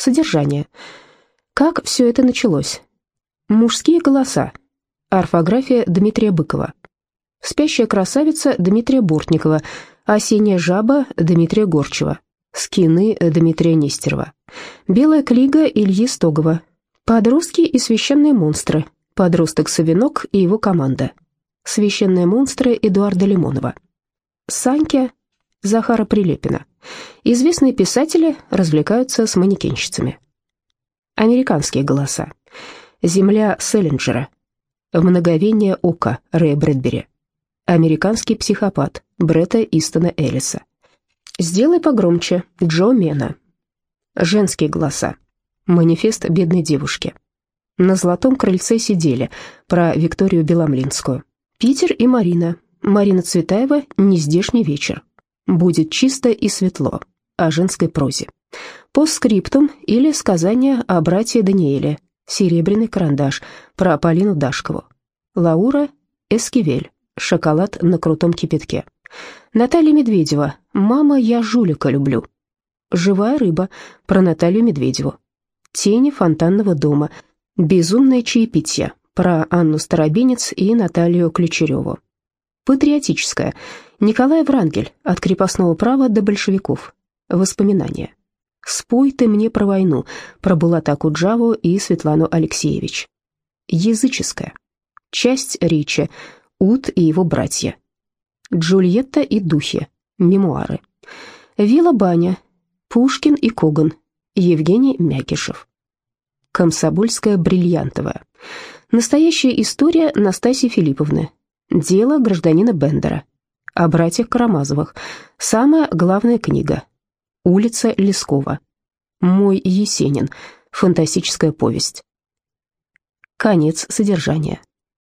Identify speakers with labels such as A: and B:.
A: Содержание. Как все это началось? Мужские голоса. Орфография Дмитрия Быкова. Спящая красавица Дмитрия Бортникова. Осенняя жаба Дмитрия Горчева. Скины Дмитрия Нестерова. Белая книга Ильи Стогова. Подростки и священные монстры. Подросток-совенок и его команда. Священные монстры Эдуарда Лимонова. Саньки Захара Прилепина. Известные писатели развлекаются с манекенщицами. Американские голоса. Земля Селлинджера. Многовение ока Рэя Брэдбери. Американский психопат Бретта Истона Эллиса. Сделай погромче Джо Мена. Женские голоса. Манифест бедной девушки. На золотом крыльце сидели про Викторию Беломлинскую. Питер и Марина. Марина Цветаева «Нездешний вечер». Будет чисто и светло. О женской прозе. По скриптум или сказание о братье Даниэле. Серебряный карандаш. Про Полину Дашкову. Лаура Эскивель. Шоколад на крутом кипятке. Наталья Медведева. «Мама, я жулика люблю». «Живая рыба» про Наталью Медведеву. «Тени фонтанного дома». «Безумное чаепитие» про Анну Старобинец и Наталью Ключереву. Патриотическое. Николай Врангель. От крепостного права до большевиков. Воспоминания. «Спой ты мне про войну» про Булата Куджаву и Светлану Алексеевич. Языческое. Часть речи. Ут и его братья. Джульетта и духи. Мемуары. Вилла Баня. Пушкин и Коган. Евгений Мякишев. Комсомольская бриллиантовая. Настоящая история Настасьи Филипповны. Дело гражданина Бендера. О братьях Карамазовых. Самая главная книга. Улица Лескова. Мой Есенин. Фантастическая повесть. Конец содержания.